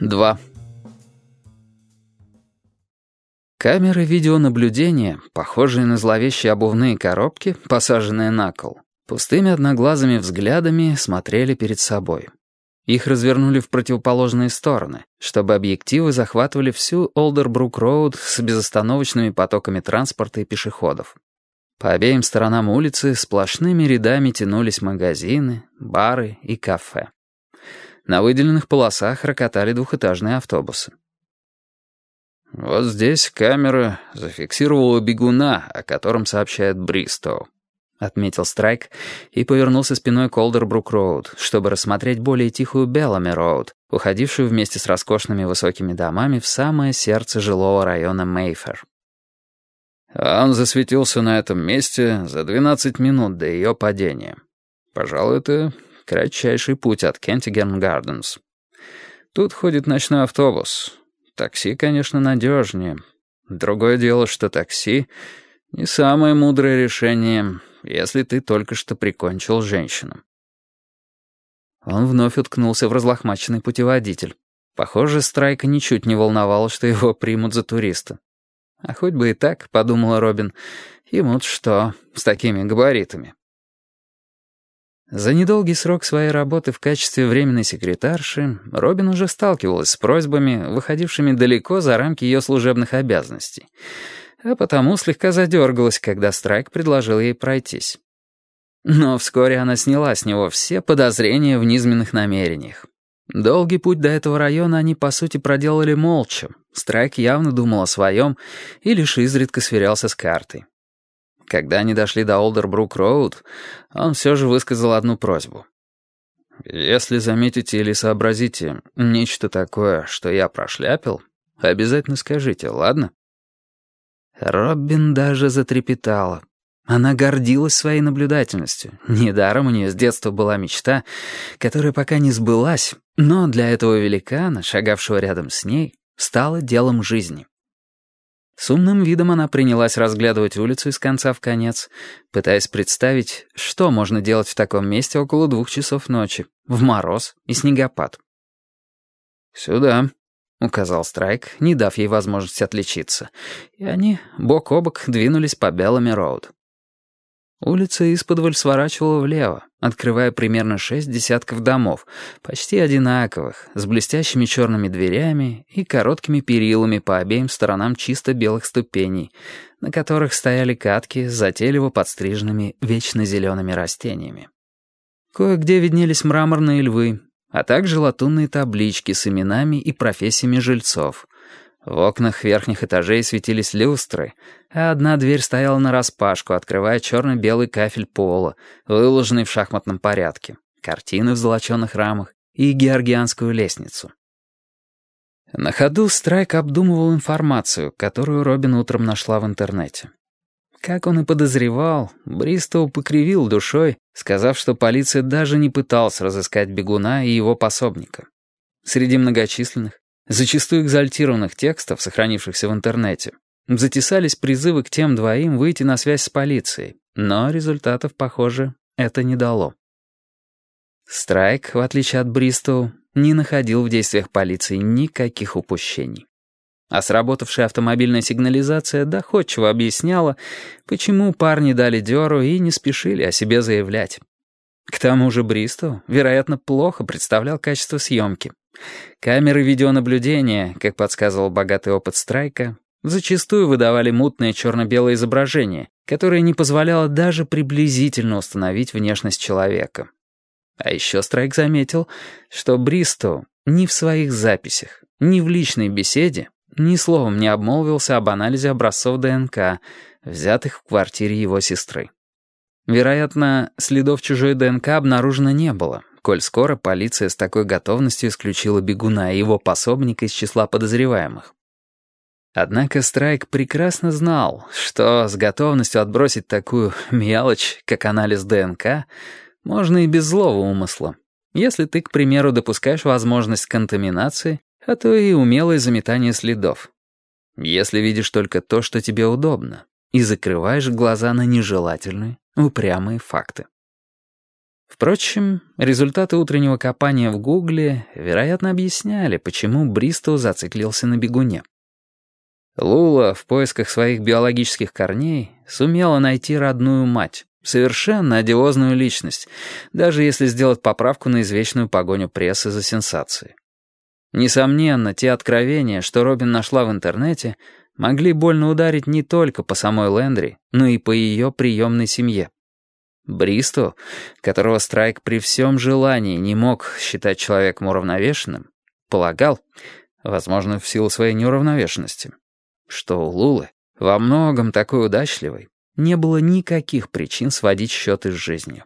2. Камеры видеонаблюдения, похожие на зловещие обувные коробки, посаженные на кол, пустыми одноглазыми взглядами смотрели перед собой. Их развернули в противоположные стороны, чтобы объективы захватывали всю Олдербрук-Роуд с безостановочными потоками транспорта и пешеходов. По обеим сторонам улицы сплошными рядами тянулись магазины, бары и кафе. На выделенных полосах рокотали двухэтажные автобусы. «Вот здесь камера зафиксировала бегуна, о котором сообщает Бристоу», — отметил Страйк и повернулся спиной к Олдербрук-Роуд, чтобы рассмотреть более тихую Беллами-Роуд, уходившую вместе с роскошными высокими домами в самое сердце жилого района Мейфер. Он засветился на этом месте за 12 минут до ее падения. Пожалуй, это Кратчайший путь от Кентиген Гарденс. Тут ходит ночной автобус. Такси, конечно, надежнее. Другое дело, что такси — не самое мудрое решение, если ты только что прикончил женщину. Он вновь уткнулся в разлохмаченный путеводитель. Похоже, Страйка ничуть не волновало, что его примут за туриста. А хоть бы и так, — подумала Робин, — ему что, с такими габаритами. За недолгий срок своей работы в качестве временной секретарши Робин уже сталкивалась с просьбами, выходившими далеко за рамки ее служебных обязанностей, а потому слегка задергалась, когда Страйк предложил ей пройтись. Но вскоре она сняла с него все подозрения в низменных намерениях. Долгий путь до этого района они, по сути, проделали молча. Страйк явно думал о своем и лишь изредка сверялся с картой. Когда они дошли до Олдербрук-Роуд, он все же высказал одну просьбу. «Если заметите или сообразите нечто такое, что я прошляпил, обязательно скажите, ладно?» Робин даже затрепетала. Она гордилась своей наблюдательностью. Недаром у нее с детства была мечта, которая пока не сбылась, но для этого великана, шагавшего рядом с ней, стала делом жизни. С умным видом она принялась разглядывать улицу из конца в конец, пытаясь представить, что можно делать в таком месте около двух часов ночи, в мороз и снегопад. «Сюда», — указал Страйк, не дав ей возможности отличиться, и они бок о бок двинулись по Беллами-Роуд. Улица исподволь сворачивала влево, открывая примерно шесть десятков домов, почти одинаковых, с блестящими черными дверями и короткими перилами по обеим сторонам чисто белых ступеней, на которых стояли катки с затейливо подстриженными вечно зелеными растениями. Кое-где виднелись мраморные львы, а также латунные таблички с именами и профессиями жильцов — в окнах верхних этажей светились люстры, одна дверь стояла нараспашку, открывая черно-белый кафель пола, выложенный в шахматном порядке, картины в золоченых рамах и георгианскую лестницу. На ходу Страйк обдумывал информацию, которую Робин утром нашла в интернете. Как он и подозревал, Бристоу покривил душой, сказав, что полиция даже не пыталась разыскать бегуна и его пособника. Среди многочисленных, зачастую экзальтированных текстов, сохранившихся в интернете, затесались призывы к тем двоим выйти на связь с полицией, но результатов, похоже, это не дало. Страйк, в отличие от Бристоу, не находил в действиях полиции никаких упущений. А сработавшая автомобильная сигнализация доходчиво объясняла, почему парни дали дёру и не спешили о себе заявлять. К тому же Бристоу, вероятно, плохо представлял качество съемки. Камеры видеонаблюдения, как подсказывал богатый опыт Страйка, зачастую выдавали мутное черно-белое изображение, которое не позволяло даже приблизительно установить внешность человека. А еще Страйк заметил, что Бристоу ни в своих записях, ни в личной беседе ни словом не обмолвился об анализе образцов ДНК, взятых в квартире его сестры. Вероятно, следов чужой ДНК обнаружено не было, коль скоро полиция с такой готовностью исключила бегуна и его пособника из числа подозреваемых. Однако Страйк прекрасно знал, что с готовностью отбросить такую мелочь, как анализ ДНК, можно и без злого умысла. Если ты, к примеру, допускаешь возможность контаминации, а то и умелое заметание следов. Если видишь только то, что тебе удобно, и закрываешь глаза на нежелательные, упрямые факты. Впрочем, результаты утреннего копания в Гугле, вероятно, объясняли, почему Бристоу зациклился на бегуне. Лула в поисках своих биологических корней сумела найти родную мать, совершенно одиозную личность, даже если сделать поправку на извечную погоню прессы за сенсации. Несомненно, те откровения, что Робин нашла в интернете, могли больно ударить не только по самой Лендри, но и по ее приемной семье. Бристу, которого Страйк при всем желании не мог считать человеком уравновешенным, полагал, возможно, в силу своей неуравновешенности, что у Лулы, во многом такой удачливой, не было никаких причин сводить счеты с жизнью.